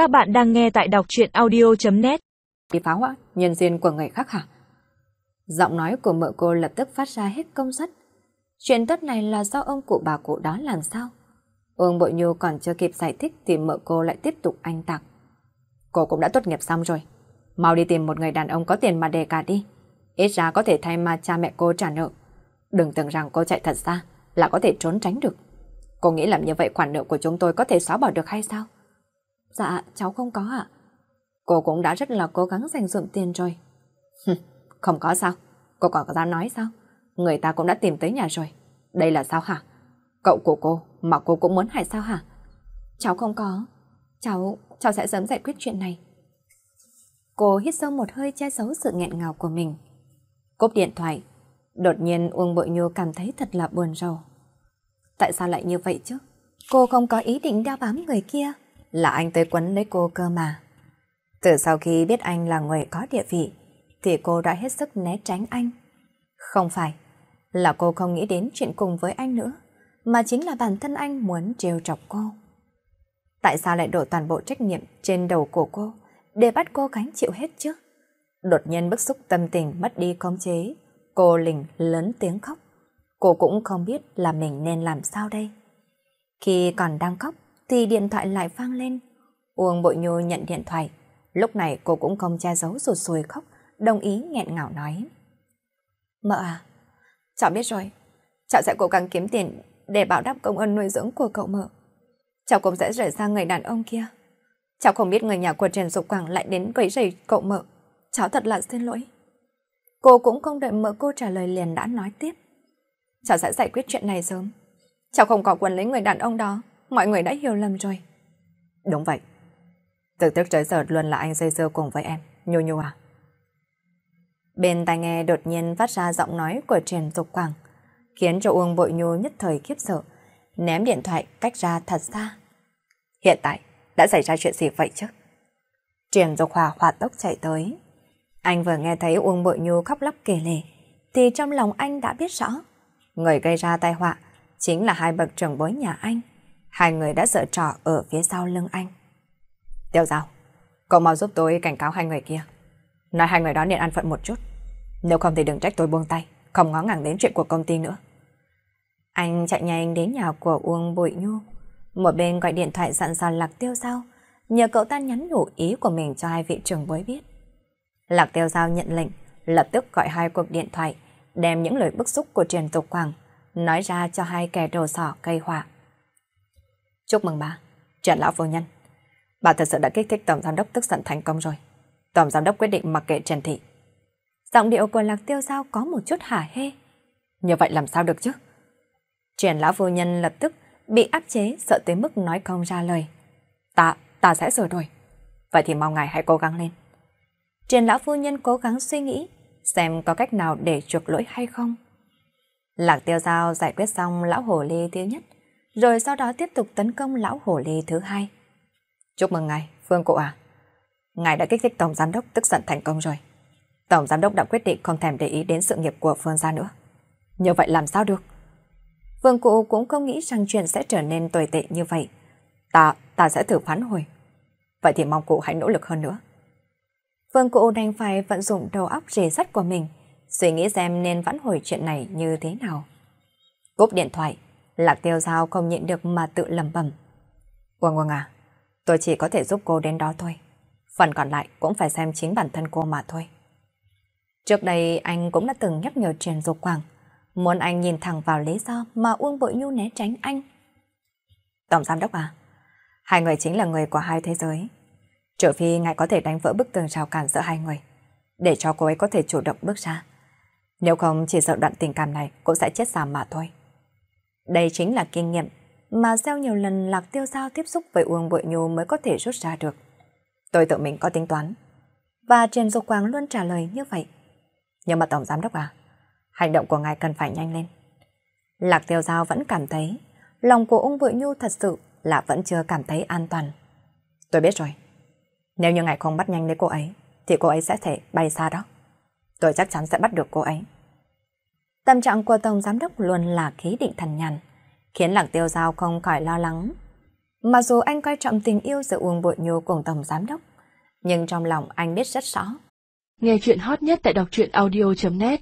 Các bạn đang nghe tại đọc truyện audio.net Đi phá hoại, nhân duyên của người khác hả? Giọng nói của mợ cô lập tức phát ra hết công suất. Chuyện tốt này là do ông cụ bà cụ đó làm sao? ông Bội Nhu còn chưa kịp giải thích thì mợ cô lại tiếp tục anh tạc. Cô cũng đã tốt nghiệp xong rồi. Mau đi tìm một người đàn ông có tiền mà đề cả đi. Ít ra có thể thay mà cha mẹ cô trả nợ. Đừng tưởng rằng cô chạy thật xa là có thể trốn tránh được. Cô nghĩ làm như vậy khoản nợ của chúng tôi có thể xóa bỏ được hay sao? Dạ, cháu không có ạ. Cô cũng đã rất là cố gắng dành dụm tiền rồi. không có sao? Cô còn có dám nói sao? Người ta cũng đã tìm tới nhà rồi. Đây là sao hả? Cậu của cô mà cô cũng muốn hại sao hả? Cháu không có. Cháu, cháu sẽ sớm giải quyết chuyện này. Cô hít sâu một hơi che giấu sự nghẹn ngào của mình. Cúp điện thoại. Đột nhiên Uông Bội Nhu cảm thấy thật là buồn rầu. Tại sao lại như vậy chứ? Cô không có ý định đeo bám người kia. Là anh tới quấn lấy cô cơ mà. Từ sau khi biết anh là người có địa vị, thì cô đã hết sức né tránh anh. Không phải, là cô không nghĩ đến chuyện cùng với anh nữa, mà chính là bản thân anh muốn trêu chọc cô. Tại sao lại đổ toàn bộ trách nhiệm trên đầu của cô, để bắt cô gánh chịu hết chứ? Đột nhiên bức xúc tâm tình mất đi khống chế, cô lình lớn tiếng khóc. Cô cũng không biết là mình nên làm sao đây. Khi còn đang khóc, thì điện thoại lại vang lên. Uông Bội Nhu nhận điện thoại. Lúc này cô cũng không che giấu rụt sùi khóc, đồng ý nghẹn ngào nói. Mợ à, cháu biết rồi, cháu sẽ cố gắng kiếm tiền để bảo đáp công ơn nuôi dưỡng của cậu mợ. Cháu cũng sẽ rời xa người đàn ông kia. Cháu không biết người nhà của Trần Dục Quảng lại đến quấy rầy cậu mợ. Cháu thật là xin lỗi. Cô cũng không đợi mợ cô trả lời liền đã nói tiếp. Cháu sẽ giải quyết chuyện này sớm. Cháu không có quần lấy người đàn ông đó. Mọi người đã hiểu lầm rồi. Đúng vậy. Từ trước tới giờ luôn là anh dây dưa cùng với em. Nhu Nhu à? Bên tai nghe đột nhiên phát ra giọng nói của Trần Dục Quảng, khiến cho Uông Bội Nhu nhất thời khiếp sợ, ném điện thoại cách ra thật xa. Hiện tại, đã xảy ra chuyện gì vậy chứ? Trần Dục Hòa hoạt tốc chạy tới. Anh vừa nghe thấy Uông Bội Nhu khóc lóc kể lể, thì trong lòng anh đã biết rõ. Người gây ra tai họa chính là hai bậc trưởng bối nhà anh. Hai người đã sợ trò ở phía sau lưng anh. Tiêu Giao, cậu mau giúp tôi cảnh cáo hai người kia. Nói hai người đó nên ăn phận một chút. Nếu không thì đừng trách tôi buông tay, không ngó ngàng đến chuyện của công ty nữa. Anh chạy nhanh đến nhà của Uông Bụi Nhu. Một bên gọi điện thoại dặn dò Lạc Tiêu Giao, nhờ cậu ta nhắn nhủ ý của mình cho hai vị trưởng bối biết. Lạc Tiêu Giao nhận lệnh, lập tức gọi hai cuộc điện thoại, đem những lời bức xúc của Trần Tục Quảng nói ra cho hai kẻ đồ sỏ cây họa. Chúc mừng bà, Trần Lão Vô Nhân. Bà thật sự đã kích thích Tổng Giám đốc tức giận thành công rồi. Tổng Giám đốc quyết định mặc kệ Trần Thị. Giọng điệu của Lạc Tiêu Giao có một chút hả hê. Như vậy làm sao được chứ? Trần Lão Vô Nhân lập tức bị áp chế sợ tới mức nói không ra lời. Ta, ta sẽ sửa đổi. Vậy thì mong ngài hãy cố gắng lên. Trần Lão Phu Nhân cố gắng suy nghĩ xem có cách nào để chuộc lỗi hay không. Lạc Tiêu Giao giải quyết xong lão hồ ly thứ nhất, rồi sau đó tiếp tục tấn công lão hồ ly thứ hai. Chúc mừng ngài, Phương Cụ à. Ngài đã kích thích Tổng Giám đốc tức giận thành công rồi. Tổng Giám đốc đã quyết định không thèm để ý đến sự nghiệp của Phương gia nữa. Như vậy làm sao được? Phương Cụ cũng không nghĩ rằng chuyện sẽ trở nên tồi tệ như vậy. Ta, ta sẽ thử phán hồi. Vậy thì mong cụ hãy nỗ lực hơn nữa. Phương Cụ đành phải vận dụng đầu óc rề sắt của mình, suy nghĩ xem nên vãn hồi chuyện này như thế nào. Cúp điện thoại, Lạc Tiêu Giao không nhịn được mà tự lầm bầm. Quang Quang à, tôi chỉ có thể giúp cô đến đó thôi. Phần còn lại cũng phải xem chính bản thân cô mà thôi. Trước đây anh cũng đã từng nhắc nhở Trần Dục Quang. muốn anh nhìn thẳng vào lý do mà Uông Bội Nhu né tránh anh. Tổng giám đốc à, hai người chính là người của hai thế giới. Trừ phi ngài có thể đánh vỡ bức tường rào cản giữa hai người, để cho cô ấy có thể chủ động bước ra. Nếu không chỉ sợ đoạn tình cảm này cũng sẽ chết giảm mà thôi. Đây chính là kinh nghiệm mà sau nhiều lần Lạc Tiêu Giao tiếp xúc với Uông Bội Nhu mới có thể rút ra được. Tôi tự mình có tính toán. Và Trần Dục Quang luôn trả lời như vậy. Nhưng mà Tổng Giám Đốc à, hành động của ngài cần phải nhanh lên. Lạc Tiêu Giao vẫn cảm thấy lòng của Ung Bội Nhu thật sự là vẫn chưa cảm thấy an toàn. Tôi biết rồi. Nếu như ngài không bắt nhanh lấy cô ấy, thì cô ấy sẽ thể bay xa đó. Tôi chắc chắn sẽ bắt được cô ấy. Tâm trạng của Tổng Giám Đốc luôn là khí định thần nhàn, khiến Lạc Tiêu Giao không khỏi lo lắng. Mặc dù anh coi trọng tình yêu giữa Uông Bội Nhu cùng Tổng Giám Đốc, nhưng trong lòng anh biết rất rõ. Nghe chuyện hot nhất tại đọc truyện audio.net